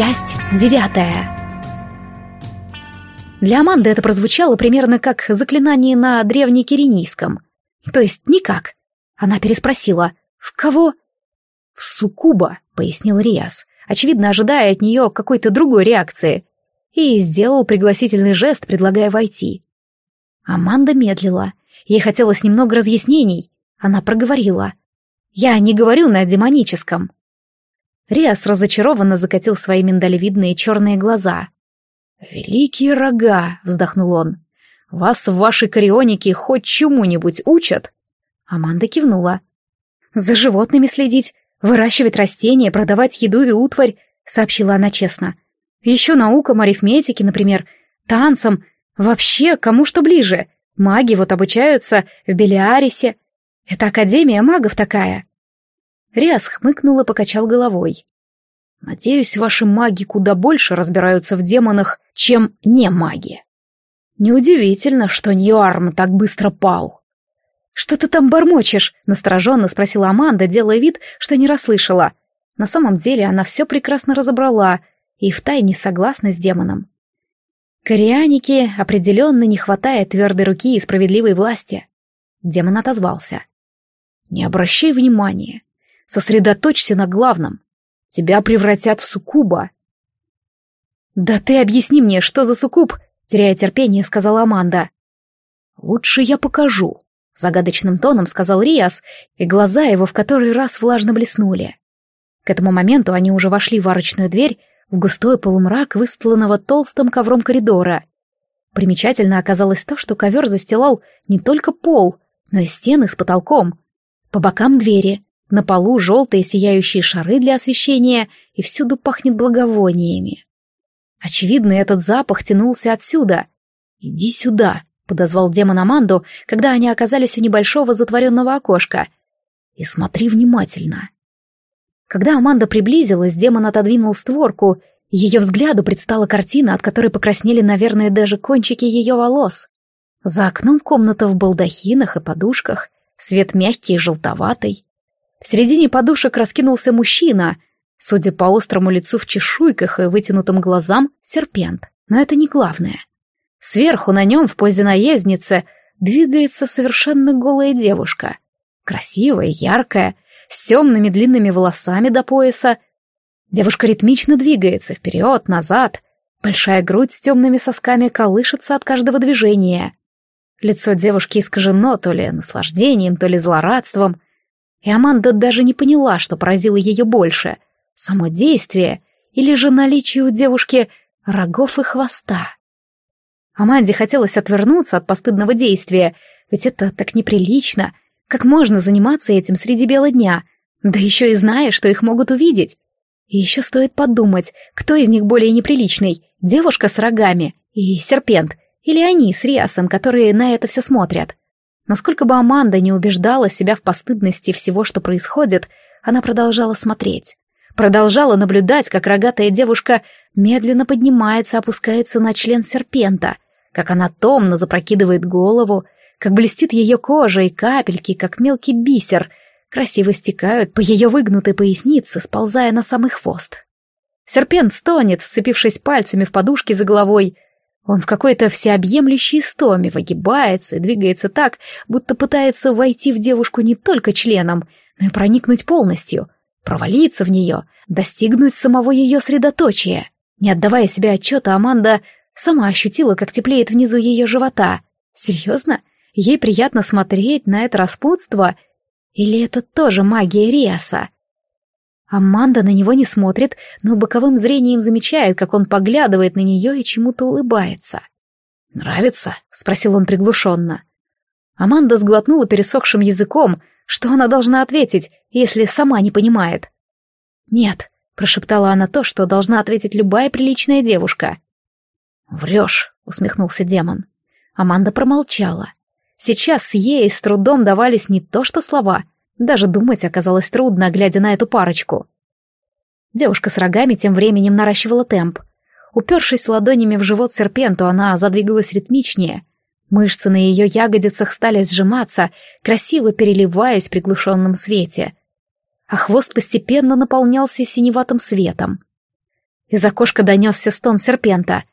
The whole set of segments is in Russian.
Часть девятая. Для Аманды это прозвучало примерно как заклинание на древнекиренийском. То есть никак. Она переспросила. «В кого?» «В суккуба», — пояснил Риас, очевидно ожидая от нее какой-то другой реакции, и сделал пригласительный жест, предлагая войти. Аманда медлила. Ей хотелось немного разъяснений. Она проговорила. «Я не говорю на демоническом». Риас разочарованно закатил свои миндалевидные черные глаза. «Великие рога!» — вздохнул он. «Вас в вашей карионике хоть чему-нибудь учат?» Аманда кивнула. «За животными следить, выращивать растения, продавать еду и утварь», — сообщила она честно. «Еще наукам, арифметике, например, танцам, вообще кому что ближе. Маги вот обучаются в Белиарисе. Это академия магов такая». Риас хмыкнул и покачал головой. «Надеюсь, ваши маги куда больше разбираются в демонах, чем не маги. Неудивительно, что Ньюарм так быстро пал». «Что ты там бормочешь?» — настороженно спросила Аманда, делая вид, что не расслышала. На самом деле она все прекрасно разобрала и втайне согласна с демоном. Корианике определенно не хватает твердой руки и справедливой власти. Демон отозвался. «Не обращай внимания. Сосредоточься на главном. Тебя превратят в суккуба. «Да ты объясни мне, что за суккуб?» — теряя терпение, сказала Аманда. «Лучше я покажу», — загадочным тоном сказал Риас, и глаза его в который раз влажно блеснули. К этому моменту они уже вошли в арочную дверь, в густой полумрак, выстланного толстым ковром коридора. Примечательно оказалось то, что ковер застилал не только пол, но и стены с потолком. По бокам двери, на полу желтые сияющие шары для освещения, и всюду пахнет благовониями. Очевидно, этот запах тянулся отсюда. «Иди сюда», — подозвал демон Аманду, когда они оказались у небольшого затворенного окошка. «И смотри внимательно». Когда Аманда приблизилась, демон отодвинул створку, ее взгляду предстала картина, от которой покраснели, наверное, даже кончики ее волос. За окном комната в балдахинах и подушках, свет мягкий и желтоватый. В середине подушек раскинулся мужчина, судя по острому лицу в чешуйках и вытянутым глазам, серпент. Но это не главное. Сверху на нем в позе наездницы двигается совершенно голая девушка. Красивая, яркая, с темными длинными волосами до пояса. Девушка ритмично двигается вперед, назад. Большая грудь с темными сосками колышется от каждого движения. Лицо девушки искажено то ли наслаждением, то ли злорадством — и Аманда даже не поняла, что поразило ее больше — само действие или же наличие у девушки рогов и хвоста. Аманде хотелось отвернуться от постыдного действия, ведь это так неприлично. Как можно заниматься этим среди бела дня, да еще и зная, что их могут увидеть? И еще стоит подумать, кто из них более неприличный, девушка с рогами и серпент, или они с Риасом, которые на это все смотрят. Насколько бы Аманда не убеждала себя в постыдности всего, что происходит, она продолжала смотреть. Продолжала наблюдать, как рогатая девушка медленно поднимается, опускается на член серпента, как она томно запрокидывает голову, как блестит ее кожа и капельки, как мелкий бисер, красиво стекают по ее выгнутой пояснице, сползая на самый хвост. Серпент стонет, вцепившись пальцами в подушки за головой, он в какой-то всеобъемлющей стоме выгибается и двигается так, будто пытается войти в девушку не только членом, но и проникнуть полностью, провалиться в нее, достигнуть самого ее средоточия. Не отдавая себе отчета, Аманда сама ощутила, как теплеет внизу ее живота. Серьезно? Ей приятно смотреть на это распутство? Или это тоже магия Риаса? Аманда на него не смотрит, но боковым зрением замечает, как он поглядывает на нее и чему-то улыбается. «Нравится?» — спросил он приглушенно. Аманда сглотнула пересохшим языком, что она должна ответить, если сама не понимает. «Нет», — прошептала она то, что должна ответить любая приличная девушка. «Врешь», — усмехнулся демон. Аманда промолчала. Сейчас ей с трудом давались не то что слова, даже думать оказалось трудно, глядя на эту парочку. Девушка с рогами тем временем наращивала темп. Упершись ладонями в живот серпенту, она задвигалась ритмичнее. Мышцы на ее ягодицах стали сжиматься, красиво переливаясь в приглушенном свете. А хвост постепенно наполнялся синеватым светом. Из окошка донесся стон серпента.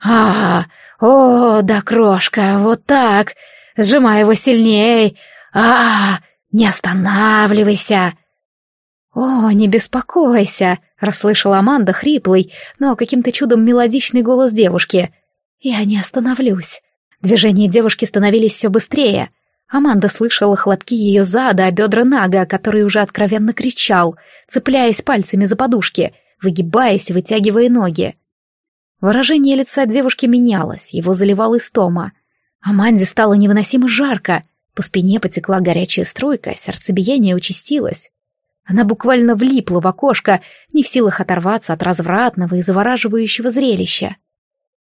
а О, да, крошка, вот так! Сжимай его сильней! а, Не останавливайся!» «О, не беспокойся!» — расслышала Аманда хриплый, но каким-то чудом мелодичный голос девушки. «Я не остановлюсь». Движения девушки становились все быстрее. Аманда слышала хлопки ее зада, а бедра Нага, который уже откровенно кричал, цепляясь пальцами за подушки, выгибаясь вытягивая ноги. Выражение лица девушки менялось, его заливал истома. Аманде стало невыносимо жарко, по спине потекла горячая струйка, сердцебиение участилось. Она буквально влипла в окошко, не в силах оторваться от развратного и завораживающего зрелища.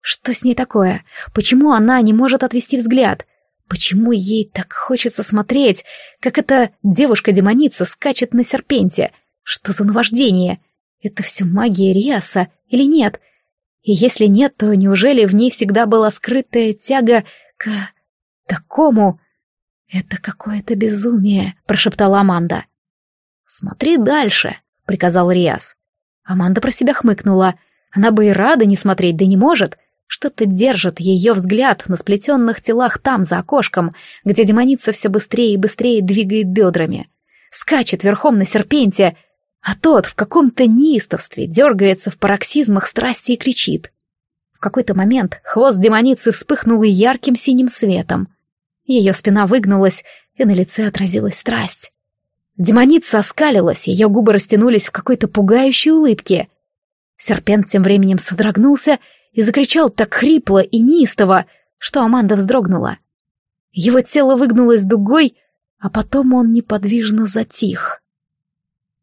Что с ней такое? Почему она не может отвести взгляд? Почему ей так хочется смотреть, как эта девушка-демоница скачет на серпенте? Что за наваждение? Это все магия Риаса или нет? И если нет, то неужели в ней всегда была скрытая тяга к... такому? Это какое-то безумие, прошептала Аманда. «Смотри дальше», — приказал Риас. Аманда про себя хмыкнула. Она бы и рада не смотреть, да не может. Что-то держит ее взгляд на сплетенных телах там, за окошком, где демоница все быстрее и быстрее двигает бедрами. Скачет верхом на серпенте, а тот в каком-то неистовстве дергается в пароксизмах страсти и кричит. В какой-то момент хвост демоницы вспыхнул ярким синим светом. Ее спина выгнулась, и на лице отразилась страсть. Демоница оскалилась, ее губы растянулись в какой-то пугающей улыбке. Серпент тем временем содрогнулся и закричал так хрипло и неистово, что Аманда вздрогнула. Его тело выгнулось дугой, а потом он неподвижно затих.